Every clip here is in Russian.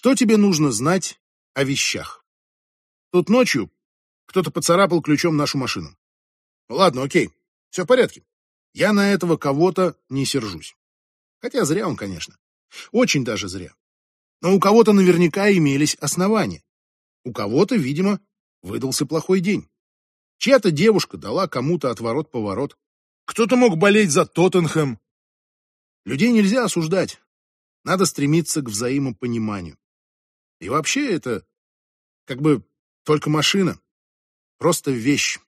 Что тебе нужно знать о вещах? Тут ночью кто-то поцарапал ключом нашу машину. Ладно, окей, все в порядке. Я на этого кого-то не сержусь. Хотя зря он, конечно. Очень даже зря. Но у кого-то наверняка имелись основания. У кого-то, видимо, выдался плохой день. Чья-то девушка дала кому-то отворот-поворот. Кто-то мог болеть за Тоттенхэм. Людей нельзя осуждать. Надо стремиться к взаимопониманию. И вообще это как бы только машина. Просто вещь.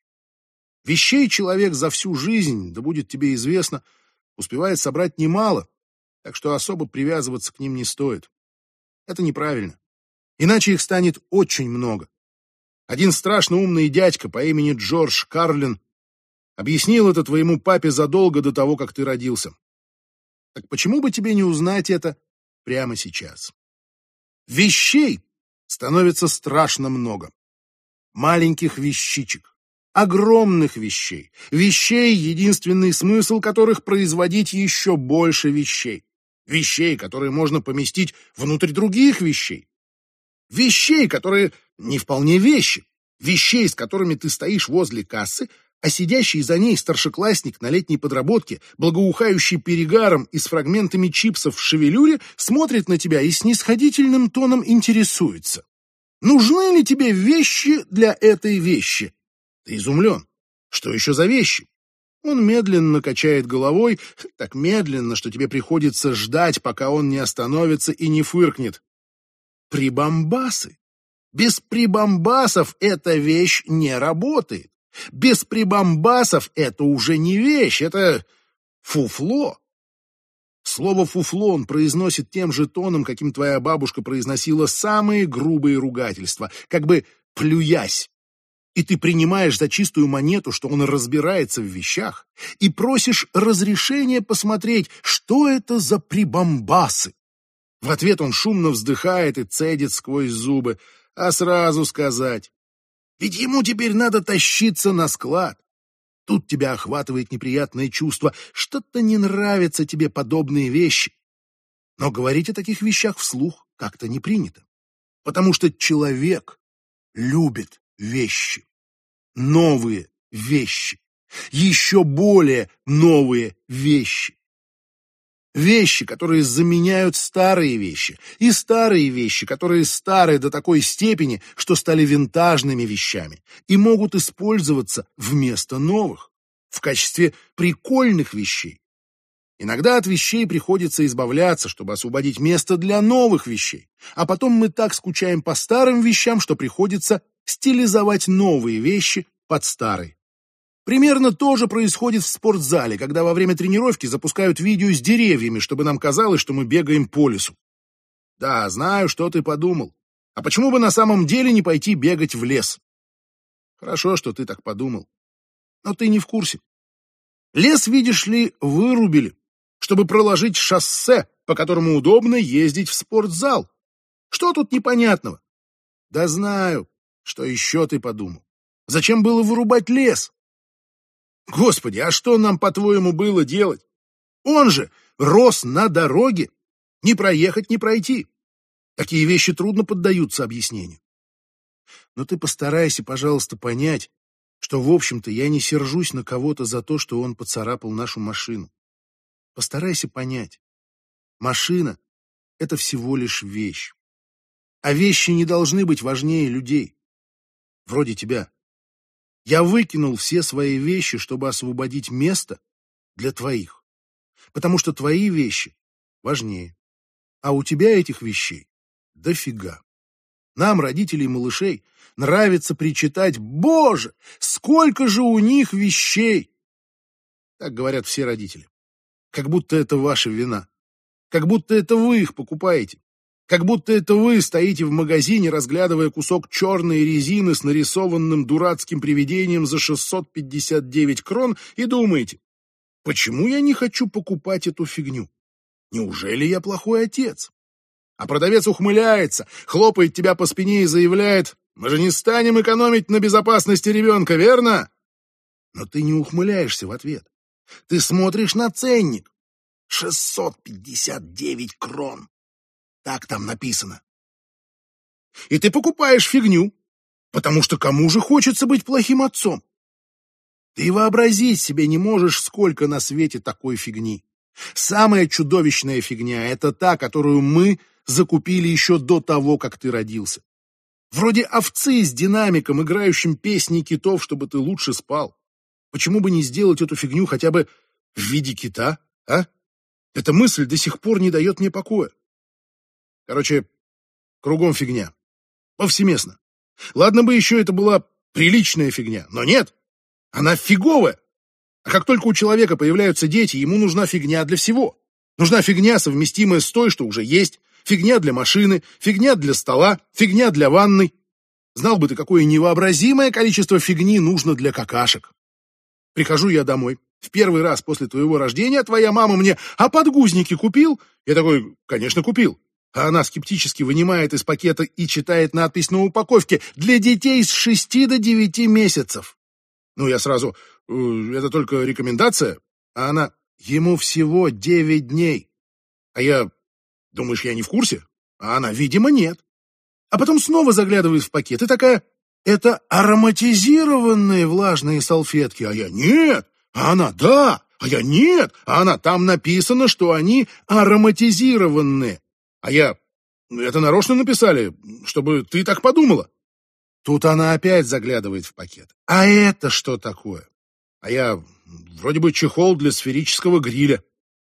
Вещей человек за всю жизнь, да будет тебе известно, успевает собрать немало, так что особо привязываться к ним не стоит. Это неправильно. Иначе их станет очень много. Один страшно умный дядька по имени Джордж Карлин объяснил это твоему папе задолго до того, как ты родился. Так почему бы тебе не узнать это прямо сейчас? Вещей становится страшно много. Маленьких вещичек, огромных вещей, вещей, единственный смысл которых производить еще больше вещей. Вещей, которые можно поместить внутрь других вещей. Вещей, которые не вполне вещи. Вещей, с которыми ты стоишь возле кассы, а сидящий за ней старшеклассник на летней подработке, благоухающий перегаром и с фрагментами чипсов в шевелюре, смотрит на тебя и снисходительным тоном интересуется. Нужны ли тебе вещи для этой вещи? Ты изумлен. Что еще за вещи? Он медленно качает головой, так медленно, что тебе приходится ждать, пока он не остановится и не фыркнет. Прибамбасы. Без прибамбасов эта вещь не работает. Без прибамбасов это уже не вещь, это фуфло. Слово «фуфло» он произносит тем же тоном, каким твоя бабушка произносила самые грубые ругательства, как бы плюясь. И ты принимаешь за чистую монету, что он разбирается в вещах, и просишь разрешения посмотреть, что это за прибамбасы. В ответ он шумно вздыхает и цедит сквозь зубы, а сразу сказать ведь ему теперь надо тащиться на склад. Тут тебя охватывает неприятное чувство. Что-то не нравятся тебе подобные вещи. Но говорить о таких вещах вслух как-то не принято. Потому что человек любит вещи. Новые вещи. Еще более новые вещи. Вещи, которые заменяют старые вещи, и старые вещи, которые старые до такой степени, что стали винтажными вещами, и могут использоваться вместо новых, в качестве прикольных вещей. Иногда от вещей приходится избавляться, чтобы освободить место для новых вещей, а потом мы так скучаем по старым вещам, что приходится стилизовать новые вещи под старые. Примерно то же происходит в спортзале, когда во время тренировки запускают видео с деревьями, чтобы нам казалось, что мы бегаем по лесу. Да, знаю, что ты подумал. А почему бы на самом деле не пойти бегать в лес? Хорошо, что ты так подумал. Но ты не в курсе. Лес, видишь ли, вырубили, чтобы проложить шоссе, по которому удобно ездить в спортзал. Что тут непонятного? Да знаю, что еще ты подумал. Зачем было вырубать лес? Господи, а что нам, по-твоему, было делать? Он же рос на дороге. Не проехать, не пройти. Такие вещи трудно поддаются объяснению. Но ты постарайся, пожалуйста, понять, что, в общем-то, я не сержусь на кого-то за то, что он поцарапал нашу машину. Постарайся понять. Машина — это всего лишь вещь. А вещи не должны быть важнее людей. Вроде тебя. Я выкинул все свои вещи, чтобы освободить место для твоих. Потому что твои вещи важнее. А у тебя этих вещей дофига. Нам, родителей малышей, нравится причитать «Боже, сколько же у них вещей!» Так говорят все родители. Как будто это ваша вина. Как будто это вы их покупаете. Как будто это вы стоите в магазине, разглядывая кусок черной резины с нарисованным дурацким привидением за 659 крон и думаете, почему я не хочу покупать эту фигню? Неужели я плохой отец? А продавец ухмыляется, хлопает тебя по спине и заявляет, мы же не станем экономить на безопасности ребенка, верно? Но ты не ухмыляешься в ответ. Ты смотришь на ценник. 659 крон. Так там написано. И ты покупаешь фигню, потому что кому же хочется быть плохим отцом? Ты вообразить себе не можешь, сколько на свете такой фигни. Самая чудовищная фигня — это та, которую мы закупили еще до того, как ты родился. Вроде овцы с динамиком, играющим песни китов, чтобы ты лучше спал. Почему бы не сделать эту фигню хотя бы в виде кита, а? Эта мысль до сих пор не дает мне покоя. Короче, кругом фигня. Повсеместно. Ладно бы еще это была приличная фигня, но нет. Она фиговая. А как только у человека появляются дети, ему нужна фигня для всего. Нужна фигня, совместимая с той, что уже есть. Фигня для машины, фигня для стола, фигня для ванной. Знал бы ты, какое невообразимое количество фигни нужно для какашек. Прихожу я домой. В первый раз после твоего рождения твоя мама мне «А подгузники купил?» Я такой «Конечно, купил». А она скептически вынимает из пакета и читает надпись на упаковке «Для детей с шести до девяти месяцев». Ну, я сразу «Э, «Это только рекомендация?» А она «Ему всего девять дней». А я «Думаешь, я не в курсе?» А она «Видимо, нет». А потом снова заглядывает в пакет и такая «Это ароматизированные влажные салфетки». А я «Нет». А она «Да». А я «Нет». А она «Там написано, что они ароматизированные». А я «Это нарочно написали, чтобы ты так подумала». Тут она опять заглядывает в пакет. А это что такое? А я вроде бы чехол для сферического гриля.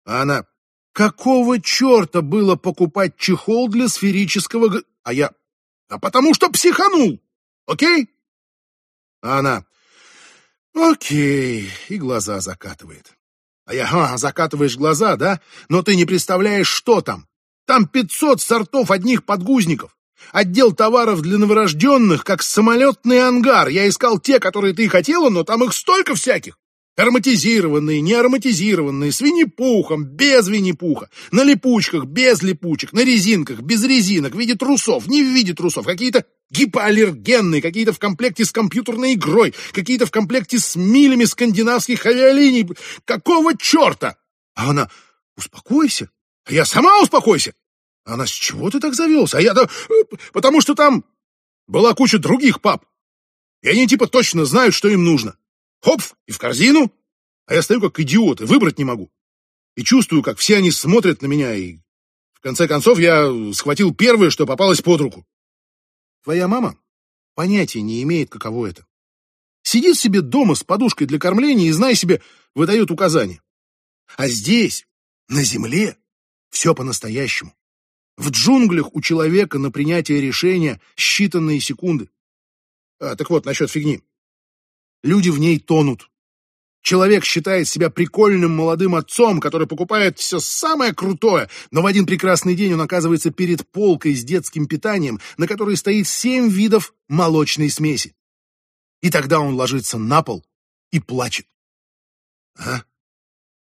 А она, какого черта было покупать чехол для сферического гриля? А я, а потому что психанул. Окей? А она, окей, и глаза закатывает. А я, а, закатываешь глаза, да? Но ты не представляешь, что там. Там пятьсот сортов одних подгузников. Отдел товаров для новорожденных, как самолетный ангар. Я искал те, которые ты хотела, но там их столько всяких. Ароматизированные, неароматизированные, с винни-пухом, без винни-пуха, на липучках, без липучек, на резинках, без резинок, в виде трусов, не в виде трусов, какие-то гипоаллергенные, какие-то в комплекте с компьютерной игрой, какие-то в комплекте с милями скандинавских авиалиний. Какого черта? А она, успокойся. А я сама успокойся. Она, с чего ты так завелся? А я-то... Потому что там была куча других пап. И они типа точно знают, что им нужно. Хоп, и в корзину. А я стою как идиот и выбрать не могу. И чувствую, как все они смотрят на меня, и в конце концов я схватил первое, что попалось под руку. Твоя мама понятия не имеет, каково это. Сидит себе дома с подушкой для кормления и, знай себе, выдает указания. А здесь, на земле, все по-настоящему. В джунглях у человека на принятие решения считанные секунды. А, так вот, насчет фигни. Люди в ней тонут. Человек считает себя прикольным молодым отцом, который покупает все самое крутое, но в один прекрасный день он оказывается перед полкой с детским питанием, на которой стоит семь видов молочной смеси. И тогда он ложится на пол и плачет. А?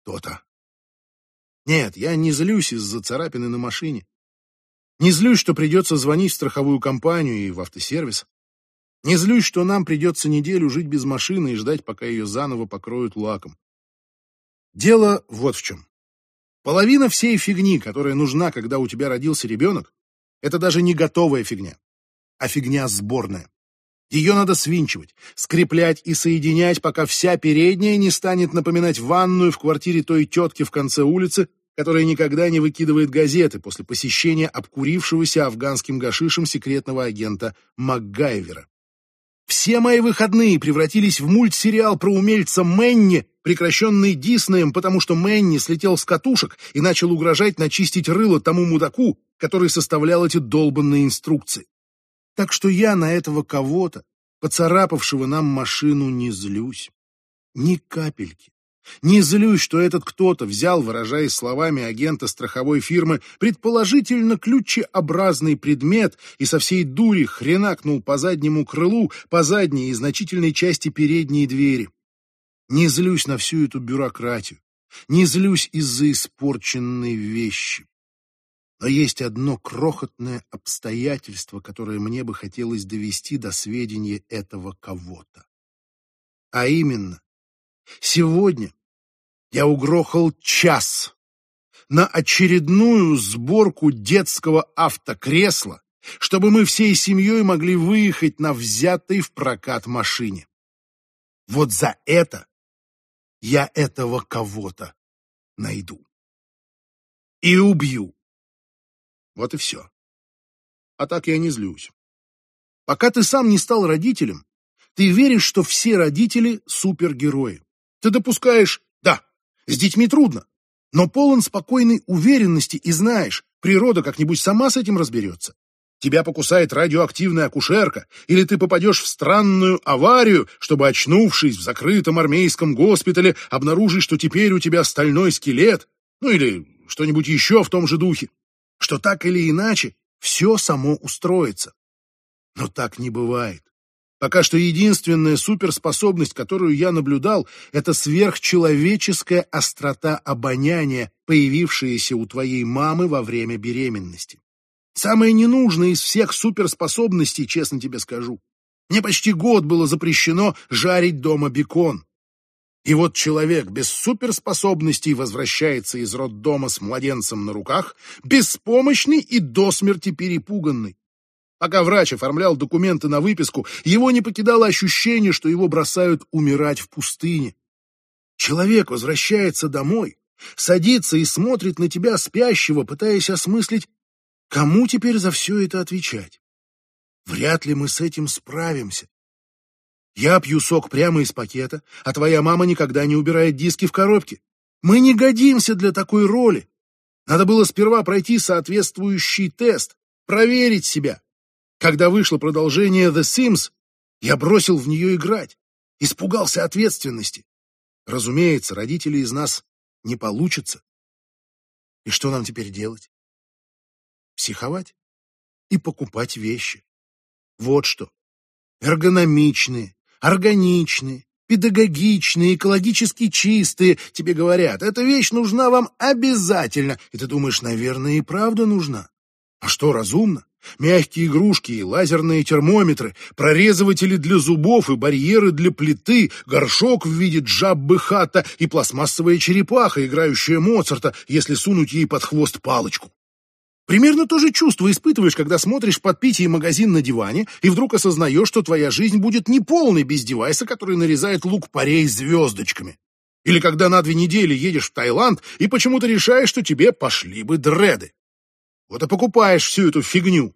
То-то. Нет, я не злюсь из-за царапины на машине. Не злюсь, что придется звонить в страховую компанию и в автосервис. Не злюсь, что нам придется неделю жить без машины и ждать, пока ее заново покроют лаком. Дело вот в чем. Половина всей фигни, которая нужна, когда у тебя родился ребенок, это даже не готовая фигня, а фигня сборная. Ее надо свинчивать, скреплять и соединять, пока вся передняя не станет напоминать ванную в квартире той тетки в конце улицы, которая никогда не выкидывает газеты после посещения обкурившегося афганским гашишем секретного агента МакГайвера. Все мои выходные превратились в мультсериал про умельца Мэнни, прекращенный Диснеем, потому что Мэнни слетел с катушек и начал угрожать начистить рыло тому мудаку, который составлял эти долбанные инструкции. Так что я на этого кого-то, поцарапавшего нам машину, не злюсь. Ни капельки. Не злюсь, что этот кто-то взял, выражаясь словами агента страховой фирмы, предположительно ключеобразный предмет и со всей дури хренакнул по заднему крылу, по задней и значительной части передней двери. Не злюсь на всю эту бюрократию, не злюсь из-за испорченной вещи. Но есть одно крохотное обстоятельство, которое мне бы хотелось довести до сведения этого кого-то. А именно, Сегодня я угрохал час на очередную сборку детского автокресла чтобы мы всей семьей могли выехать на взятой в прокат машине. Вот за это я этого кого-то найду. И убью. Вот и все. А так я не злюсь. Пока ты сам не стал родителем, ты веришь, что все родители — супергерои. Ты допускаешь, да, с детьми трудно, но полон спокойной уверенности и знаешь, природа как-нибудь сама с этим разберется. Тебя покусает радиоактивная акушерка, или ты попадешь в странную аварию, чтобы, очнувшись в закрытом армейском госпитале, обнаружить, что теперь у тебя стальной скелет, ну или что-нибудь еще в том же духе, что так или иначе все само устроится. Но так не бывает. Пока что единственная суперспособность, которую я наблюдал, это сверхчеловеческая острота обоняния, появившаяся у твоей мамы во время беременности. Самая ненужная из всех суперспособностей, честно тебе скажу. Мне почти год было запрещено жарить дома бекон. И вот человек без суперспособностей возвращается из роддома с младенцем на руках, беспомощный и до смерти перепуганный. Пока врач оформлял документы на выписку, его не покидало ощущение, что его бросают умирать в пустыне. Человек возвращается домой, садится и смотрит на тебя спящего, пытаясь осмыслить, кому теперь за все это отвечать. Вряд ли мы с этим справимся. Я пью сок прямо из пакета, а твоя мама никогда не убирает диски в коробке. Мы не годимся для такой роли. Надо было сперва пройти соответствующий тест, проверить себя. Когда вышло продолжение The Sims, я бросил в нее играть, испугался ответственности. Разумеется, родители из нас не получится. И что нам теперь делать? Психовать и покупать вещи. Вот что. Эргономичные, органичные, педагогичные, экологически чистые. Тебе говорят, эта вещь нужна вам обязательно. И ты думаешь, наверное, и правда нужна. А что разумно? Мягкие игрушки и лазерные термометры, прорезыватели для зубов и барьеры для плиты, горшок в виде джаббы хата и пластмассовая черепаха, играющая Моцарта, если сунуть ей под хвост палочку. Примерно то же чувство испытываешь, когда смотришь подпитие магазин на диване и вдруг осознаешь, что твоя жизнь будет неполной без девайса, который нарезает лук-порей звездочками. Или когда на две недели едешь в Таиланд и почему-то решаешь, что тебе пошли бы дреды. Вот и покупаешь всю эту фигню.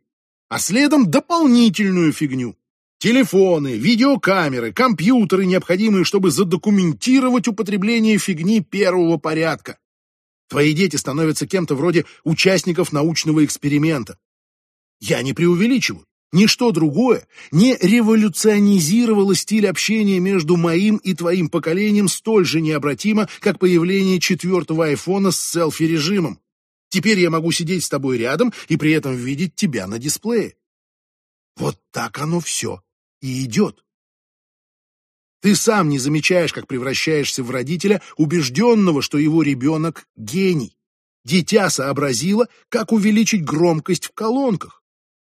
А следом дополнительную фигню. Телефоны, видеокамеры, компьютеры, необходимые, чтобы задокументировать употребление фигни первого порядка. Твои дети становятся кем-то вроде участников научного эксперимента. Я не преувеличиваю. Ничто другое не революционизировало стиль общения между моим и твоим поколением столь же необратимо, как появление четвертого айфона с селфи-режимом. Теперь я могу сидеть с тобой рядом и при этом видеть тебя на дисплее. Вот так оно все и идет. Ты сам не замечаешь, как превращаешься в родителя, убежденного, что его ребенок — гений. Дитя сообразило, как увеличить громкость в колонках.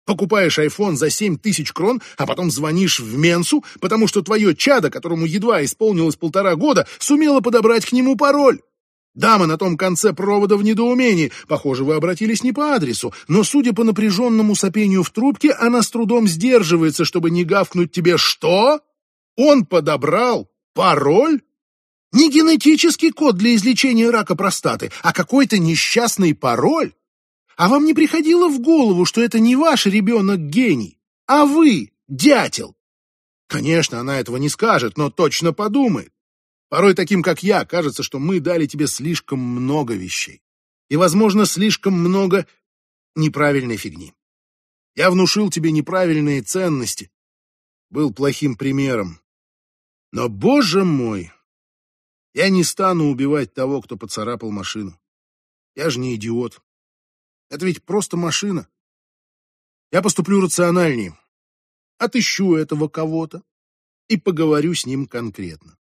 Покупаешь iPhone за 7 тысяч крон, а потом звонишь в Менсу, потому что твое чадо, которому едва исполнилось полтора года, сумело подобрать к нему пароль. Дама на том конце провода в недоумении. Похоже, вы обратились не по адресу, но, судя по напряженному сопению в трубке, она с трудом сдерживается, чтобы не гавкнуть тебе «Что?» Он подобрал пароль? Не генетический код для излечения рака простаты, а какой-то несчастный пароль? А вам не приходило в голову, что это не ваш ребенок гений, а вы дятел? Конечно, она этого не скажет, но точно подумает. Порой таким, как я, кажется, что мы дали тебе слишком много вещей. И, возможно, слишком много неправильной фигни. Я внушил тебе неправильные ценности, был плохим примером. Но, боже мой, я не стану убивать того, кто поцарапал машину. Я же не идиот. Это ведь просто машина. Я поступлю рациональнее. Отыщу этого кого-то и поговорю с ним конкретно.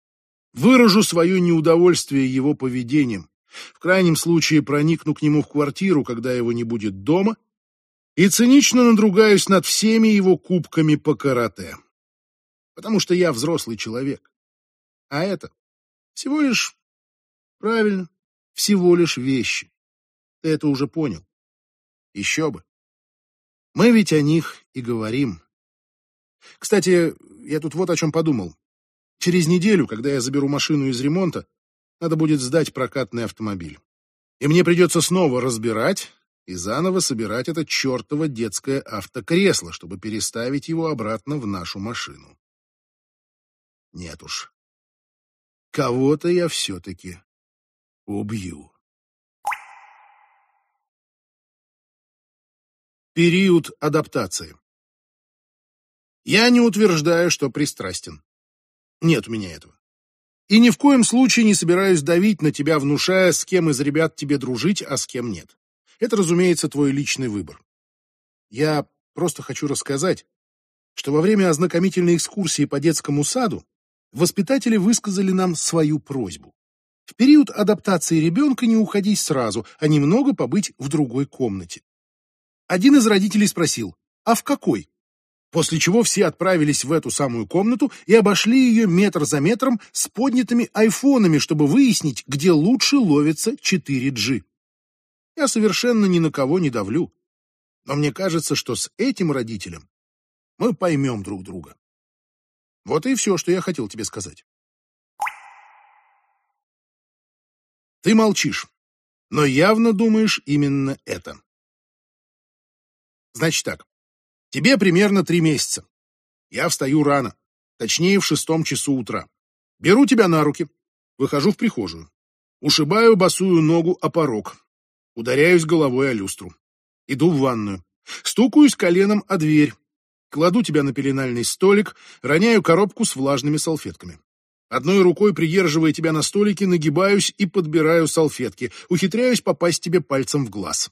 Выражу свое неудовольствие его поведением. В крайнем случае проникну к нему в квартиру, когда его не будет дома, и цинично надругаюсь над всеми его кубками по карате потому что я взрослый человек. А это всего лишь, правильно, всего лишь вещи. Ты это уже понял. Еще бы. Мы ведь о них и говорим. Кстати, я тут вот о чем подумал. Через неделю, когда я заберу машину из ремонта, надо будет сдать прокатный автомобиль. И мне придется снова разбирать и заново собирать это чертово детское автокресло, чтобы переставить его обратно в нашу машину. Нет уж. Кого-то я все-таки убью. Период адаптации. Я не утверждаю, что пристрастен. Нет у меня этого. И ни в коем случае не собираюсь давить на тебя, внушая, с кем из ребят тебе дружить, а с кем нет. Это, разумеется, твой личный выбор. Я просто хочу рассказать, что во время ознакомительной экскурсии по детскому саду воспитатели высказали нам свою просьбу. В период адаптации ребенка не уходить сразу, а немного побыть в другой комнате. Один из родителей спросил, а в какой? После чего все отправились в эту самую комнату и обошли ее метр за метром с поднятыми айфонами, чтобы выяснить, где лучше ловится 4G. Я совершенно ни на кого не давлю. Но мне кажется, что с этим родителем мы поймем друг друга. Вот и все, что я хотел тебе сказать. Ты молчишь, но явно думаешь именно это. Значит так, тебе примерно три месяца. Я встаю рано, точнее в шестом часу утра. Беру тебя на руки, выхожу в прихожую, ушибаю босую ногу о порог, Ударяюсь головой о люстру. Иду в ванную. Стукаюсь коленом о дверь. Кладу тебя на пеленальный столик, роняю коробку с влажными салфетками. Одной рукой, придерживая тебя на столике, нагибаюсь и подбираю салфетки, ухитряюсь попасть тебе пальцем в глаз.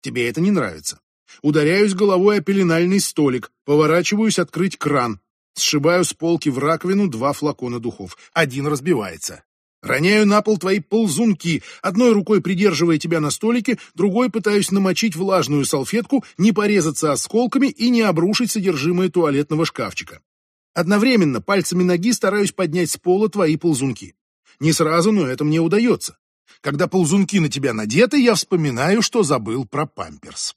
Тебе это не нравится. Ударяюсь головой о пеленальный столик, поворачиваюсь открыть кран, сшибаю с полки в раковину два флакона духов. Один разбивается. Роняю на пол твои ползунки, одной рукой придерживая тебя на столике, другой пытаюсь намочить влажную салфетку, не порезаться осколками и не обрушить содержимое туалетного шкафчика. Одновременно пальцами ноги стараюсь поднять с пола твои ползунки. Не сразу, но это мне удается. Когда ползунки на тебя надеты, я вспоминаю, что забыл про памперс.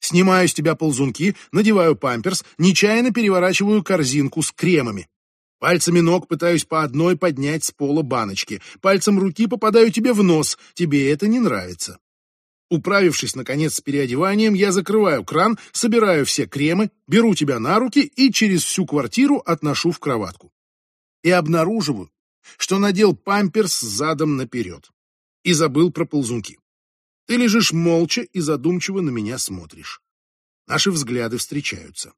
Снимаю с тебя ползунки, надеваю памперс, нечаянно переворачиваю корзинку с кремами. Пальцами ног пытаюсь по одной поднять с пола баночки. Пальцем руки попадаю тебе в нос. Тебе это не нравится. Управившись, наконец, с переодеванием, я закрываю кран, собираю все кремы, беру тебя на руки и через всю квартиру отношу в кроватку. И обнаруживаю, что надел памперс задом наперед. И забыл про ползунки. Ты лежишь молча и задумчиво на меня смотришь. Наши взгляды встречаются.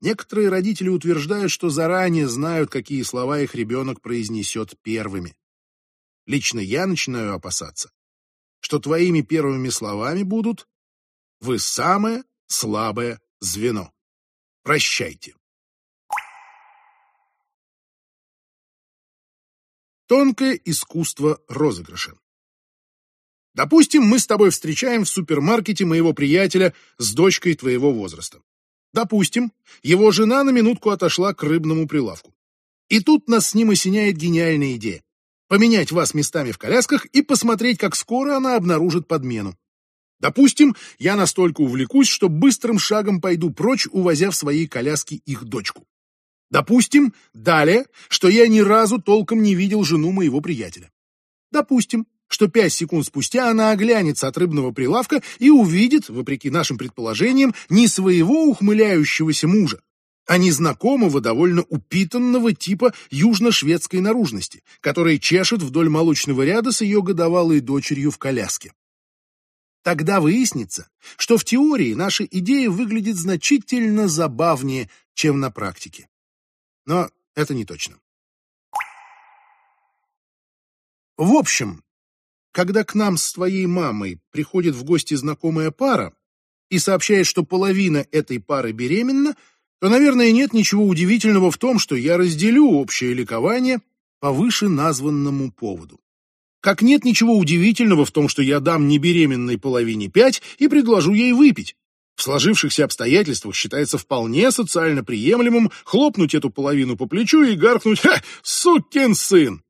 Некоторые родители утверждают, что заранее знают, какие слова их ребенок произнесет первыми. Лично я начинаю опасаться, что твоими первыми словами будут «Вы самое слабое звено. Прощайте». Тонкое искусство розыгрыша. Допустим, мы с тобой встречаем в супермаркете моего приятеля с дочкой твоего возраста. Допустим, его жена на минутку отошла к рыбному прилавку. И тут нас с ним осеняет гениальная идея. Поменять вас местами в колясках и посмотреть, как скоро она обнаружит подмену. Допустим, я настолько увлекусь, что быстрым шагом пойду прочь, увозя в своей коляске их дочку. Допустим, далее, что я ни разу толком не видел жену моего приятеля. Допустим, что пять секунд спустя она оглянется от рыбного прилавка и увидит, вопреки нашим предположениям, не своего ухмыляющегося мужа, а незнакомого, довольно упитанного типа южно-шведской наружности, который чешет вдоль молочного ряда с ее годовалой дочерью в коляске. Тогда выяснится, что в теории наша идея выглядит значительно забавнее, чем на практике. Но это не точно. В общем, когда к нам с твоей мамой приходит в гости знакомая пара и сообщает, что половина этой пары беременна, то, наверное, нет ничего удивительного в том, что я разделю общее ликование по вышеназванному поводу. Как нет ничего удивительного в том, что я дам небеременной половине пять и предложу ей выпить. В сложившихся обстоятельствах считается вполне социально приемлемым хлопнуть эту половину по плечу и гаркнуть «Ха, сукин сын!»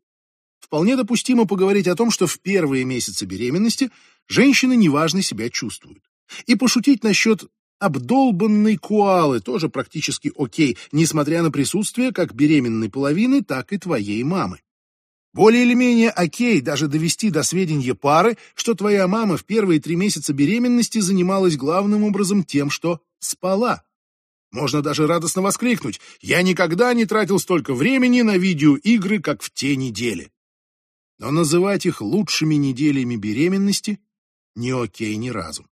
Вполне допустимо поговорить о том, что в первые месяцы беременности женщины неважно себя чувствуют. И пошутить насчет обдолбанной куалы тоже практически окей, несмотря на присутствие как беременной половины, так и твоей мамы. Более или менее окей даже довести до сведения пары, что твоя мама в первые три месяца беременности занималась главным образом тем, что спала. Можно даже радостно воскликнуть «Я никогда не тратил столько времени на видеоигры, как в те недели». Но называть их лучшими неделями беременности не окей ни разу.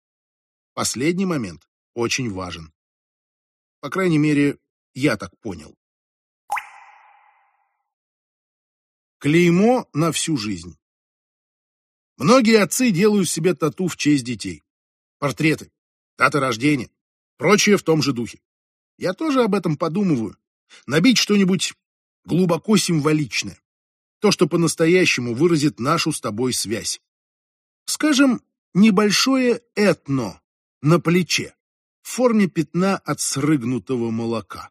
Последний момент очень важен. По крайней мере, я так понял. Клеймо на всю жизнь. Многие отцы делают себе тату в честь детей. Портреты, дата рождения, прочее в том же духе. Я тоже об этом подумываю. Набить что-нибудь глубоко символичное. То, что по-настоящему выразит нашу с тобой связь. Скажем, небольшое этно на плече в форме пятна от срыгнутого молока.